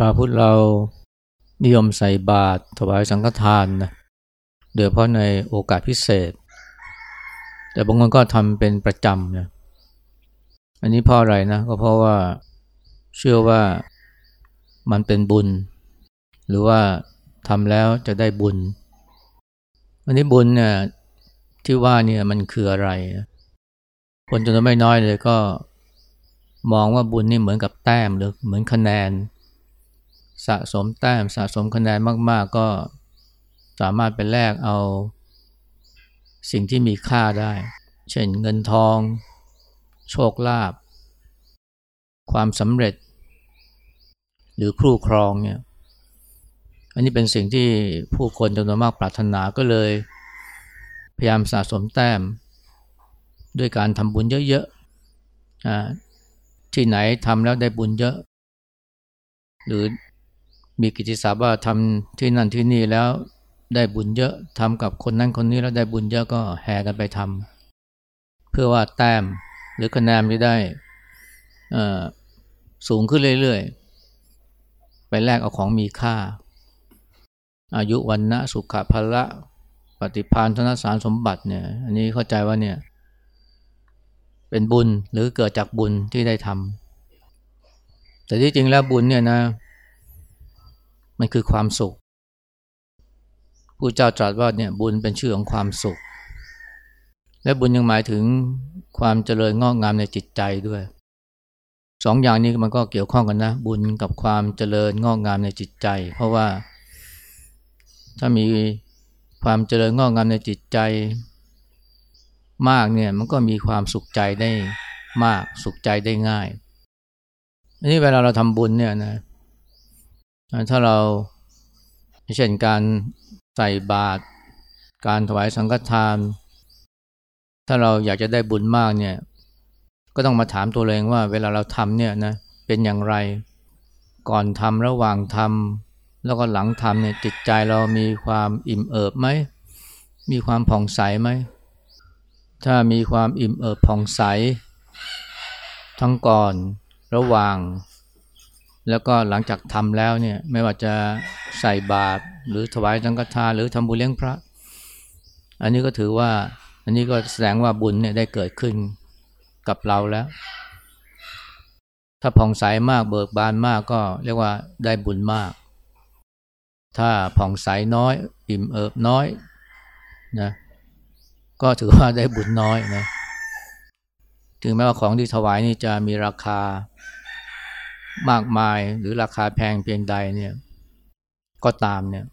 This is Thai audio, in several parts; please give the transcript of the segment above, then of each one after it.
ชาวพุทธเรานิยมใส่บาตรถวายสังฆทานนะโดยเพราะในโอกาสพิเศษ แต่บางคนก็ทำเป็นประจำนะอันนี้เพราะอะไรนะก็เพราะว่าเชื่อว่ามันเป็นบุญ หรือว่าทำแล้วจะได้บุญ อันนี้บุญเนี่ยที่ว่าเนี่ยมันคืออะไร คนจำนวนไม่น้อยเลยก็มองว่าบุญนี่เหมือนกับแต้มหรือเหมือนคะแนน สะสมแต้มสะสมคะแนนมาก ๆ ก็สามารถไปแลกเอา สิ่งที่มีค่าได้ เช่นเงินทอง โชคลาภความสำเร็จ หรือครูครองเนี่ยอันนี้เป็นสิ่งที่ผู้คนจำนวนมากปรารถนาก็เลย พยายามสะสมแต้ม ด้วยการทำบุญเยอะๆที่ไหนทำแล้วได้บุญเยอะ หรือ มีกิจศัพท์ว่าทำที่นั่นที่นี่แล้วได้บุญเยอะทำกับคนนั้นคนนี้แล้วได้บุญเยอะก็แห่กันไปทำเพื่อว่าแต้มหรือคะแนนจะได้สูงขึ้นเรื่อยๆ ไปแลกเอาของมีค่า อายุวันนะสุขภละ ปฏิพานธนสารสมบัติเนี่ยอันนี้เข้าใจว่าเนี่ยเป็นบุญหรือเกิดจากบุญที่ได้ทำแต่ที่จริงแล้วบุญเนี่ยนะ มันคือความสุขผู้เจ้าตรัสว่าเนี่ยบุญเป็นชื่อของความสุข และบุญยังหมายถึงความเจริญงอกงามในจิตใจด้วยสองอย่างนี้มันก็เกี่ยวข้องกันนะ บุญกับความเจริญงอกงามในจิตใจ เพราะว่า ถ้ามีความเจริญงอกงามในจิตใจ มากเนี่ยมันก็มีความสุขใจได้มากสุขใจได้ง่ายอันนี้เวลาเราทำบุญเนี่ยนะ ถ้าเราเช่นการใส่บาตรการถวายสังฆทาน ถ้าเราอยากจะได้บุญมากเนี่ย ก็ต้องมาถามตัวเองว่า เวลาเราทำเนี่ยนะเป็นอย่างไร ก่อนทำระหว่างทำแล้วก็หลังทำเนี่ยจิตใจเรามีความอิ่มเอิบไหมมีความผ่องใสไหมถ้ามีความอิ่มเอิบผ่องใส ทั้งก่อนระหว่าง แล้วก็หลังจากทำแล้วเนี่ยไม่ว่าจะใส่บาตรหรือถวายสังฆทานหรือทำบุญเลี้ยงพระ อันนี้ก็ถือว่า อันนี้ก็แสดงว่าบุญเนี่ยได้เกิดขึ้นกับเราแล้ว ถ้าผ่องใสมากเบิกบานมากก็เรียกว่าได้บุญมาก ถ้าผ่องใสน้อย อิ่มเอิบน้อยนะก็ถือว่าได้บุญน้อยนะถึงแม้ว่าของที่ถวายนี่จะมีราคา มากมายหรือราคาแพงเพียงใดเนี่ย ก็ตามเนี่ย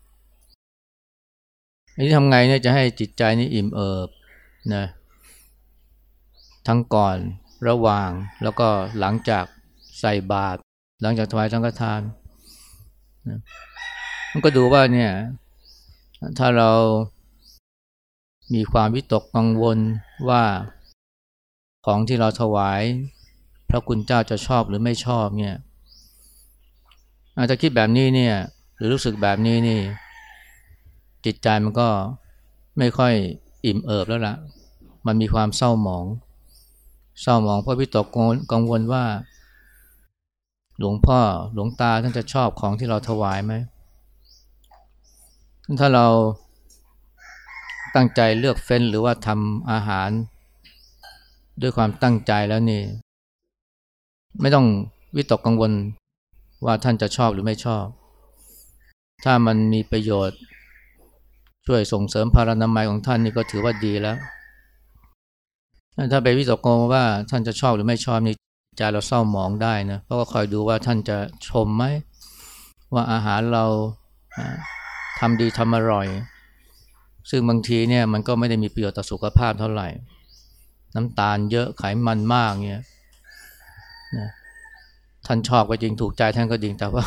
นี้ทำไงเนี่ยจะให้จิตใจนี่อิ่มเอิบนะทั้งก่อนระหว่างแล้วก็หลังจากใส่บาตรหลังจากถวายสังฆทานนะมันก็ดูว่าเนี่ย ถ้าเรามีความวิตกกังวลว่าของที่เราถวาย พระคุณเจ้าจะชอบหรือไม่ชอบเนี่ย อาจจะคิดแบบนี้เนี่ยหรือรู้สึกแบบนี้นี่ จิตใจมันก็ไม่ค่อยอิ่มเอิบแล้วละ่ะ มันมีความเศร้าหมอง เศร้าหมองเพราะวิตกกังวลว่า หลวงพ่อหลวงตาท่านจะชอบของที่เราถวายไหมถ้าเราตั้งใจเลือกเฟ้นหรือว่าทำอาหาร ด้วยความตั้งใจแล้วนี่ ไม่ต้องวิตกกังวล ว่าท่านจะชอบหรือไม่ชอบ ถ้ามันมีประโยชน์ ช่วยส่งเสริมพารานามัยของท่านนี่ก็ถือว่าดีแล้ว ถ้าไปวิตกกังวลว่าท่านจะชอบหรือไม่ชอบนี่ใจเราเศร้าหมองได้นะเพราะก็คอยดูว่าท่านจะชมไหมว่าอาหารเราทำดีทำอร่อย ซึ่งบางทีเนี่ยมันก็ไม่ได้มีประโยชน์ต่อสุขภาพเท่าไหร่ น้ำตาลเยอะไขมันมากเนี่ยนะ ท่านชอบก็จริงถูกใจท่านก็จริงแต่ว่า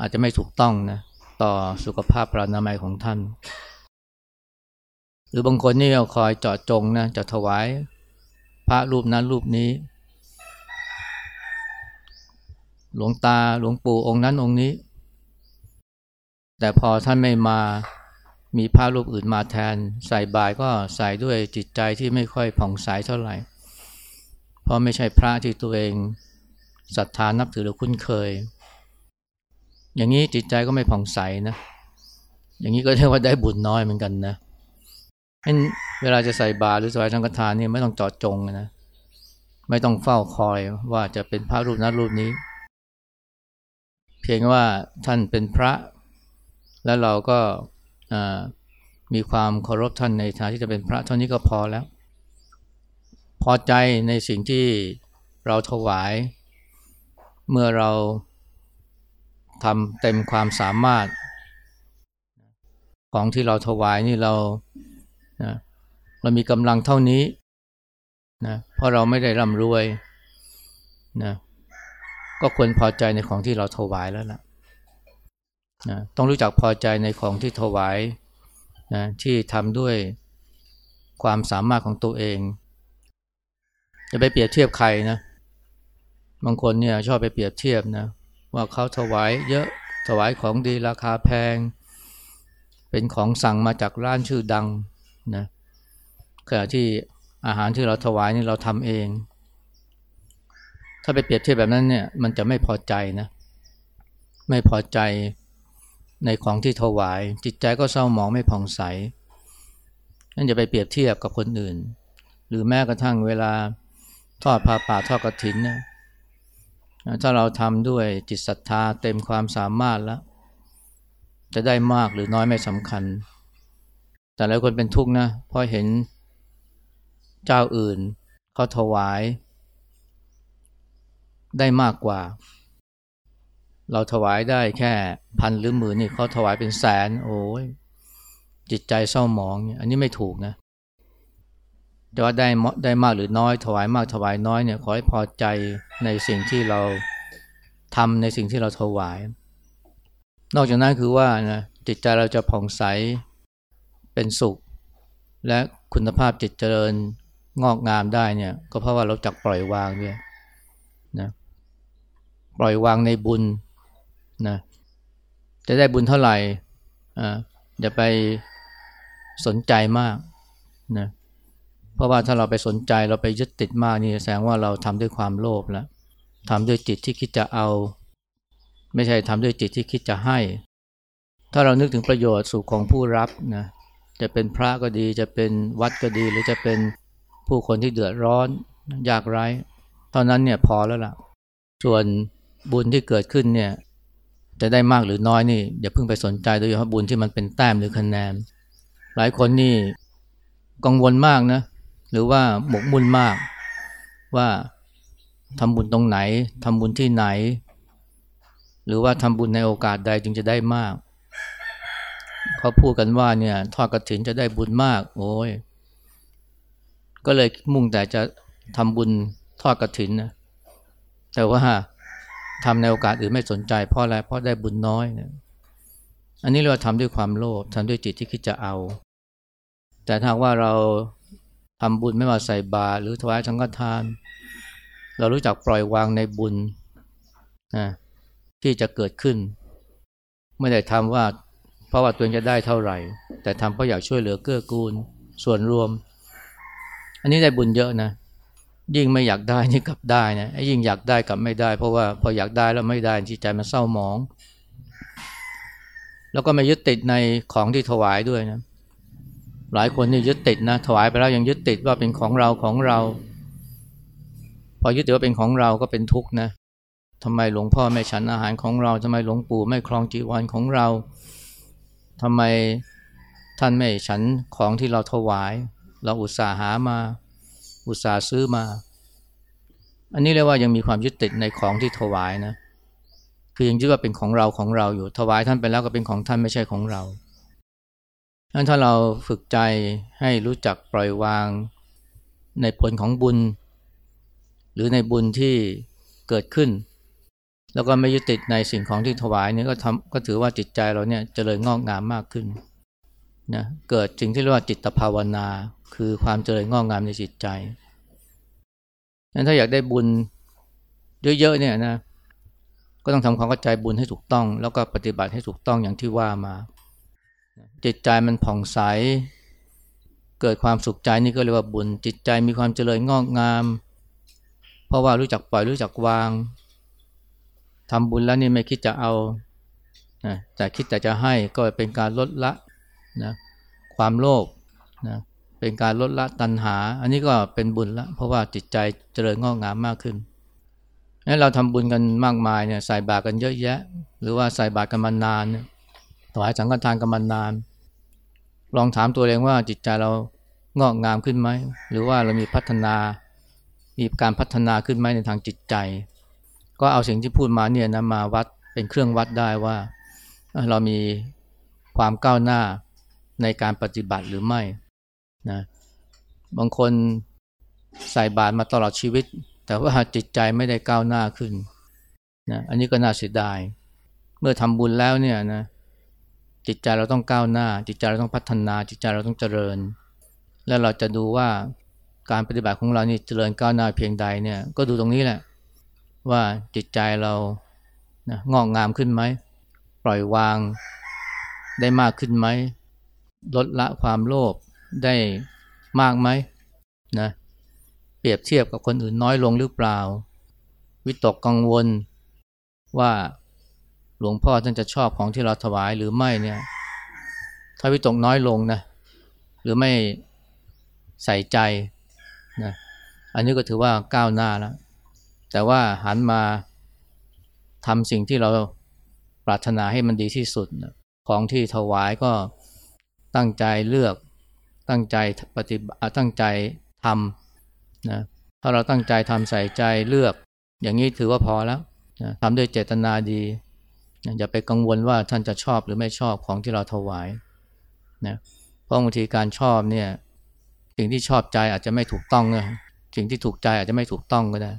อาจจะไม่ถูกต้องนะต่อสุขภาพปรานามัยของท่าน หรือบางคนนี่เราคอยเจาะจงนะจะถวายพระรูปนั้นรูปนี้ หลวงตาหลวงปู่องค์นั้นองค์นี้ แต่พอท่านไม่มามีพระรูปอื่นมาแทน ใส่บาตรก็ใส่ด้วยจิตใจที่ไม่ค่อยผ่องใสเท่าไหร่ เพราะไม่ใช่พระที่ตัวเอง ศรัทธานับถือหรือคุ้นเคย อย่างนี้จิตใจก็ไม่ผ่องใสนะ อย่างนี้ก็เรียกว่าได้บุญน้อยเหมือนกันนะเห็นเวลาจะใส่บาตรหรือถวายสังฆทานนี่ไม่ต้องจอดจงนะไม่ต้องเฝ้าคอยว่าจะเป็นพระรูปนั้นรูปนี้ เพียงว่าท่านเป็นพระ แล้วเราก็มีความเคารพท่านในฐานะที่จะเป็นพระเท่านี้ก็พอแล้ว พอใจในสิ่งที่เราถวาย เมื่อเราทำเต็มความสามารถ ของที่เราถวายนี่เรานะเรามีกำลังเท่านี้นะเพราะเราไม่ได้ร่ำรวยนะก็ควรพอใจในของที่เราถวายแล้วล่ะนะต้องรู้จักพอใจในของที่ถวายนะที่ทำด้วยความสามารถของตัวเอง จะไปเปรียบเทียบใครนะ บางคนเนี่ยชอบไปเปรียบเทียบนะว่าเขาถวายเยอะถวายของดีราคาแพง เป็นของสั่งมาจากร้านชื่อดังนะขณะที่อาหารที่เราถวายนี่เราทำเอง ถ้าไปเปรียบเทียบแบบนั้นเนี่ยมันจะไม่พอใจนะไม่พอใจในของที่ถวาย จิตใจก็เศร้าหมองไม่ผ่องใสนั่นจะไปเปรียบเทียบกับคนอื่น หรือแม้กระทั่งเวลาทอดผ้าป่าทอดกระถินเนี่ย ถ้าเราทำด้วยจิตศรัทธาเต็มความสามารถแล้ว จะได้มากหรือน้อยไม่สำคัญ แต่หลายคนเป็นทุกข์นะเพราะเห็นเจ้าอื่นเขาถวาย ได้มากกว่า เราถวายได้แค่พันหรือหมื่นนี่เขาถวายเป็นแสน โอ้ยจิตใจเศร้าหมองเนี่ยอันนี้ไม่ถูกนะ แต่ว่าได้ได้มากหรือน้อย ถวายมากถวายน้อยเนี่ยขอให้พอใจในสิ่งที่เราทำในสิ่งที่เราถวาย นอกจากนั้นคือว่านะจิตใจเราจะผ่องใสเป็นสุข และคุณภาพจิตเจริญงอกงามได้เนี่ยก็เพราะว่าเราจักปล่อยวางด้วยนะปล่อยวางในบุญนะจะได้บุญเท่าไหร่อ่าอย่าไปสนใจมากนะเราะว่าถ้าเราไปสนใจเราไปยึดติดมากนี่แสดงว่าเราทำด้วยความโลภแล้วทำด้วยจิตที่คิดจะเอา ไม่ใช่ทำด้วยจิตที่คิดจะให้ ถ้าเรานึกถึงประโยชน์สู่ของผู้รับนะจะเป็นพระก็ดีจะเป็นวัดก็ดี หรือจะเป็นผู้คนที่เดือดร้อนยากไร้เท่านั้นเนี่ยพอแล้วล่ะ ส่วนบุญที่เกิดขึ้นเนี่ยจะได้มากหรือน้อยนี่อย่าเพิ่งไปสนใจโดยเฉพาะบุญที่มันเป็นแต้มหรือคะแนน หลายคนนี่กังวลมากนะ หรือว่าหมกมุ่นมาก ว่าทำบุญตรงไหนทำบุญที่ไหน หรือว่าทำบุญในโอกาสใดจึงจะได้มาก เขาพูดกันว่าเนี่ยทอดกระถินจะได้บุญมาก โอ้ยก็เลยมุ่งแต่จะทำบุญทอดกระถินนะแต่ว่าทำในโอกาสอื่นไม่สนใจเพราะอะไรเพราะได้บุญน้อยนี่ยอันนี้เราทำด้วยความโลภทำด้วยจิตที่คิดจะเอา แต่ถ้าว่าเรา ทำบุญไม่ว่าใส่บาตรหรือถวายสังฆทาน เรารู้จักปล่อยวางในบุญนะที่จะเกิดขึ้น ไม่ได้ทำว่า เพราะว่าตัวเองจะได้เท่าไหร่ แต่ทำเพราะอยากช่วยเหลือเกื้อกูล ส่วนรวม อันนี้ได้บุญเยอะนะ ยิ่งไม่อยากได้นี่กลับได้นะยิ่งอยากได้กลับไม่ได้ เพราะว่าพออยากได้แล้วไม่ได้จิตใจมันเศร้าหมอง แล้วก็ไม่ยึดติดในของที่ถวายด้วยนะ หลายคนนี่ยึดติดนะถวายไปแล้วยังยึดติดว่าเป็นของเราของเรา พอยึดติดว่าเป็นของเราก็เป็นทุกข์นะทำไมหลวงพ่อไม่ฉันอาหารของเราทำไมหลวงปู่ไม่ครองจีวรของเราทำไมท่านไม่ฉันของที่เราถวาย เราอุตส่าห์หามา อุตส่าห์ซื้อมา อันนี้เรียกว่ายังมีความยึดติดในของที่ถวายนะ คือยังยึดว่าเป็นของเราของเราอยู่ ถวายท่านไปแล้วก็เป็นของท่านไม่ใช่ของเรา งั้นถ้าเราฝึกใจให้รู้จักปล่อยวางในผลของบุญ หรือในบุญที่เกิดขึ้น แล้วก็ไม่ยึดติดในสิ่งของที่ถวายนี่ก็ทำก็ถือว่าจิตใจเราเนี่ยจเจริญงอกงามมากขึ้นนะเกิดสิ่งที่เรียกว่าจิตภาวนา คือความเจริญงอกงามในจิตใจงั้นถ้าอยากได้บุญเยอะๆเนี่ยนะก็ต้องทำความเข้าใจบุญให้ถูกต้อง แล้วก็ปฏิบัติให้ถูกต้องอย่างที่ว่ามา จิตใจมันผ่องใส เกิดความสุขใจนี่ก็เรียกว่าบุญ จิตใจมีความเจริญงอกงาม เพราะว่ารู้จักปล่อยรู้จักวางทำบุญแล้วนี่ไม่คิดจะเอานะแต่คิดแต่จะให้ก็เป็นการลดละนะความโลภนะเป็นการลดละตัณหา อันนี้ก็เป็นบุญละเพราะว่าจิตใจเจริญงอกงามมากขึ้นนั้นเราทำบุญกันมากมายเนี่ยใส่บาตรกันเยอะแยะ หรือว่าใส่บาตรกันมานานเนี่ย ถวายสังฆทานกันมานาน ลองถามตัวเองว่าจิตใจเรางอกงามขึ้นไหม หรือว่าเรามีพัฒนา มีการพัฒนาขึ้นไหมในทางจิตใจ ก็เอาสิ่งที่พูดมาเนี่ยนะมาวัดเป็นเครื่องวัดได้ว่า เรามีความก้าวหน้าในการปฏิบัติหรือไม่นะบางคนใส่บาตรมาตลอดชีวิต แต่ว่าจิตใจไม่ได้ก้าวหน้าขึ้นนะอันนี้ก็น่าเสียดาย เมื่อทำบุญแล้วเนี่ยนะ จิตใจเราต้องก้าวหน้า จิตใจเราต้องพัฒนา จิตใจเราต้องเจริญ แล้วเราจะดูว่าการปฏิบัติของเรานี่เจริญก้าวหน้าเพียงใดเนี่ยก็ดูตรงนี้แหละ ว่าจิตใจเรานะงอกงามขึ้นไหมปล่อยวางได้มากขึ้นไหมลดละความโลภได้มากไหมนะเปรียบเทียบกับคนอื่นน้อยลงหรือเปล่า วิตกกังวลว่า หลวงพ่อท่านจะชอบของที่เราถวายหรือไม่เนี่ยถ้าวิตกน้อยลงนะหรือไม่ใส่ใจนะอันนี้ก็ถือว่าก้าวหน้าแล้ว แต่ว่าหันมาทำสิ่งที่เราปรารถนาให้มันดีที่สุดนะของที่ถวายก็ตั้งใจเลือก ตั้งใจปฏิบัติตั้งใจทำนะถ้าเราตั้งใจทำใส่ใจเลือก อย่างนี้ถือว่าพอแล้วนะทำด้วยเจตนาดี อย่าไปกังวลว่าท่านจะชอบหรือไม่ชอบของที่เราถวายนะเพราะบางทีการชอบเนี่ยสิ่งที่ชอบใจอาจจะไม่ถูกต้องนะสิ่งที่ถูกใจอาจจะไม่ถูกต้องก็ได้